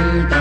Dum, dum.